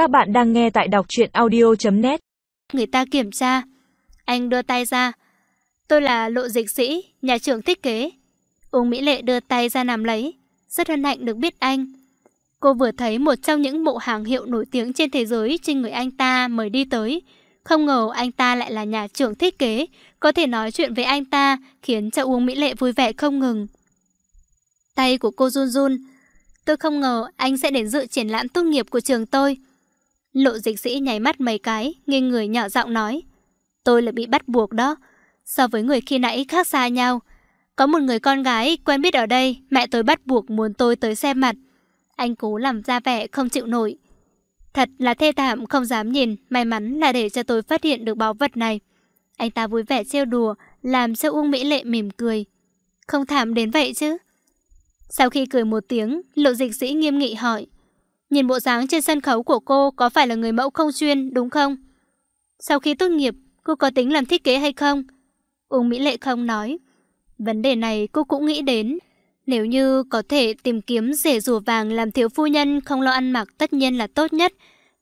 Các bạn đang nghe tại đọc truyện audio.net Người ta kiểm tra. Anh đưa tay ra. Tôi là lộ dịch sĩ, nhà trưởng thiết kế. Uông Mỹ Lệ đưa tay ra nằm lấy. Rất hân hạnh được biết anh. Cô vừa thấy một trong những bộ hàng hiệu nổi tiếng trên thế giới trên người anh ta mời đi tới. Không ngờ anh ta lại là nhà trưởng thiết kế, có thể nói chuyện với anh ta khiến cho Uông Mỹ Lệ vui vẻ không ngừng. Tay của cô run run. Tôi không ngờ anh sẽ đến dự triển lãm tốt nghiệp của trường tôi. Lộ dịch sĩ nháy mắt mấy cái, nghiêng người nhỏ giọng nói. Tôi là bị bắt buộc đó. So với người khi nãy khác xa nhau. Có một người con gái quen biết ở đây, mẹ tôi bắt buộc muốn tôi tới xem mặt. Anh cố làm ra vẻ không chịu nổi. Thật là thê thảm không dám nhìn, may mắn là để cho tôi phát hiện được báu vật này. Anh ta vui vẻ trêu đùa, làm cho Uông Mỹ Lệ mỉm cười. Không thảm đến vậy chứ? Sau khi cười một tiếng, lộ dịch sĩ nghiêm nghị hỏi. Nhìn bộ dáng trên sân khấu của cô có phải là người mẫu không chuyên, đúng không? Sau khi tốt nghiệp, cô có tính làm thiết kế hay không? Uông Mỹ Lệ không nói. Vấn đề này cô cũng nghĩ đến. Nếu như có thể tìm kiếm rể rùa vàng làm thiếu phu nhân không lo ăn mặc tất nhiên là tốt nhất.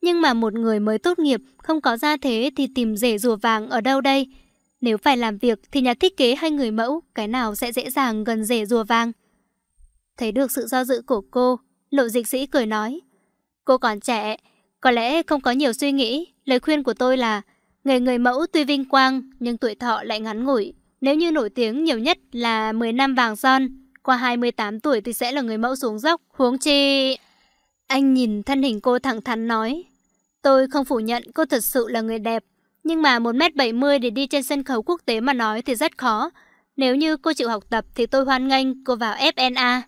Nhưng mà một người mới tốt nghiệp không có gia thế thì tìm rể rùa vàng ở đâu đây? Nếu phải làm việc thì nhà thiết kế hay người mẫu, cái nào sẽ dễ dàng gần rể rùa vàng? Thấy được sự do dự của cô, lộ dịch sĩ cười nói. Cô còn trẻ, có lẽ không có nhiều suy nghĩ. Lời khuyên của tôi là, nghề người mẫu tuy vinh quang, nhưng tuổi thọ lại ngắn ngủi. Nếu như nổi tiếng nhiều nhất là 10 năm vàng son, qua 28 tuổi thì sẽ là người mẫu xuống dốc, huống chi... Anh nhìn thân hình cô thẳng thắn nói, tôi không phủ nhận cô thật sự là người đẹp, nhưng mà 1m70 để đi trên sân khấu quốc tế mà nói thì rất khó. Nếu như cô chịu học tập thì tôi hoan nghênh cô vào FNA.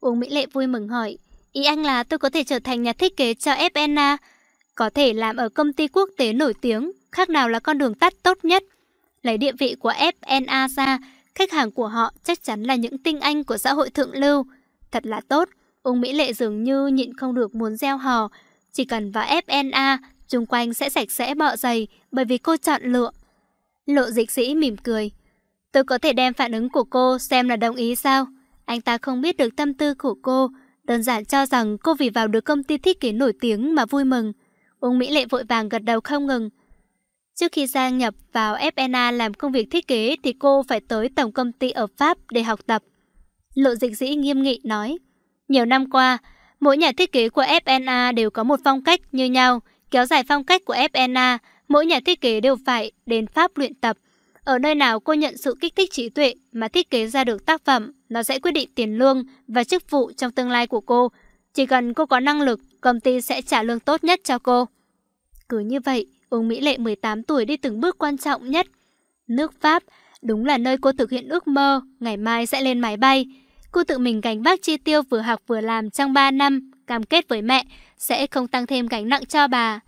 Uông Mỹ Lệ vui mừng hỏi, ý anh là tôi có thể trở thành nhà thiết kế cho FNA, có thể làm ở công ty quốc tế nổi tiếng, khác nào là con đường tắt tốt nhất. Lấy địa vị của FNA ra, khách hàng của họ chắc chắn là những tinh anh của xã hội thượng lưu. Thật là tốt, ông Mỹ Lệ dường như nhịn không được muốn gieo hò. Chỉ cần vào FNA, chung quanh sẽ sạch sẽ bọ dày bởi vì cô chọn lựa. Lộ dịch sĩ mỉm cười. Tôi có thể đem phản ứng của cô xem là đồng ý sao? Anh ta không biết được tâm tư của cô, đơn giản cho rằng cô vì vào được công ty thiết kế nổi tiếng mà vui mừng. Uông Mỹ Lệ vội vàng gật đầu không ngừng. Trước khi gia nhập vào FNA làm công việc thiết kế thì cô phải tới tổng công ty ở Pháp để học tập. Lộ dịch sĩ nghiêm nghị nói, nhiều năm qua, mỗi nhà thiết kế của FNA đều có một phong cách như nhau, kéo dài phong cách của FNA, mỗi nhà thiết kế đều phải đến Pháp luyện tập. Ở nơi nào cô nhận sự kích thích trí tuệ mà thiết kế ra được tác phẩm, nó sẽ quyết định tiền lương và chức vụ trong tương lai của cô. Chỉ cần cô có năng lực, công ty sẽ trả lương tốt nhất cho cô. Cứ như vậy, Uông Mỹ Lệ 18 tuổi đi từng bước quan trọng nhất. Nước Pháp, đúng là nơi cô thực hiện ước mơ, ngày mai sẽ lên máy bay. Cô tự mình gánh vác chi tiêu vừa học vừa làm trong 3 năm, cam kết với mẹ sẽ không tăng thêm gánh nặng cho bà.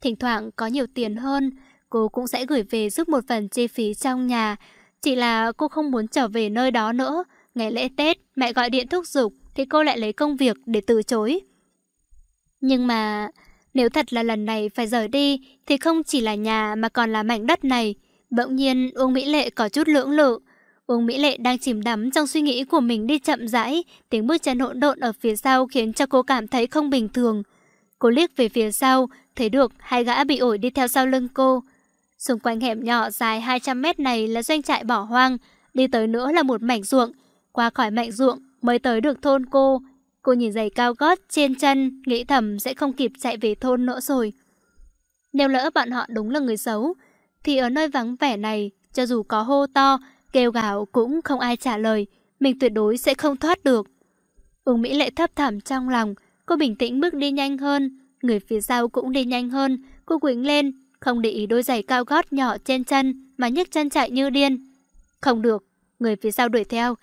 Thỉnh thoảng có nhiều tiền hơn, cô cũng sẽ gửi về giúp một phần chi phí trong nhà. Chỉ là cô không muốn trở về nơi đó nữa. Ngày lễ Tết, mẹ gọi điện thúc giục thì cô lại lấy công việc để từ chối. Nhưng mà nếu thật là lần này phải rời đi thì không chỉ là nhà mà còn là mảnh đất này. Bỗng nhiên Uông Mỹ Lệ có chút lưỡng lự. Uông Mỹ Lệ đang chìm đắm trong suy nghĩ của mình đi chậm rãi, tiếng bước chân hỗn độn ở phía sau khiến cho cô cảm thấy không bình thường. Cô liếc về phía sau, thấy được hai gã bị ổi đi theo sau lưng cô. Xung quanh hẻm nhỏ dài 200 mét này là doanh trại bỏ hoang, đi tới nữa là một mảnh ruộng. Qua khỏi mảnh ruộng mới tới được thôn cô, Cô nhìn giày cao gót trên chân, nghĩ thầm sẽ không kịp chạy về thôn nữa rồi. Nếu lỡ bọn họ đúng là người xấu, thì ở nơi vắng vẻ này, cho dù có hô to, kêu gào cũng không ai trả lời, mình tuyệt đối sẽ không thoát được. Uông Mỹ Lệ thấp thảm trong lòng, cô bình tĩnh bước đi nhanh hơn, người phía sau cũng đi nhanh hơn, cô quỳnh lên, không để ý đôi giày cao gót nhỏ trên chân mà nhấc chân chạy như điên. Không được, người phía sau đuổi theo.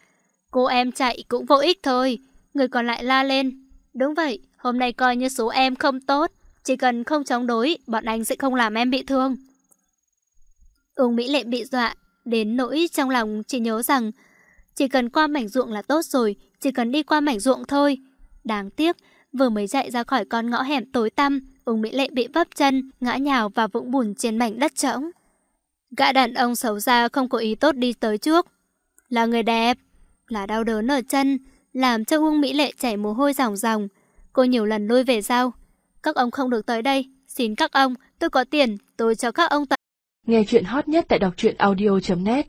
Cô em chạy cũng vô ích thôi, Người còn lại la lên. Đúng vậy, hôm nay coi như số em không tốt. Chỉ cần không chống đối, bọn anh sẽ không làm em bị thương. Uông Mỹ Lệ bị dọa, đến nỗi trong lòng chỉ nhớ rằng chỉ cần qua mảnh ruộng là tốt rồi, chỉ cần đi qua mảnh ruộng thôi. Đáng tiếc, vừa mới chạy ra khỏi con ngõ hẻm tối tăm, Uông Mỹ Lệ bị vấp chân, ngã nhào vào vũng bùn trên mảnh đất trống. Gã đàn ông xấu xa không có ý tốt đi tới trước. Là người đẹp, là đau đớn ở chân, làm cho Uông Mỹ Lệ chảy mồ hôi ròng ròng. Cô nhiều lần lôi về sau. các ông không được tới đây. Xin các ông, tôi có tiền, tôi cho các ông tận. Nghe chuyện hot nhất tại đọc truyện audio.net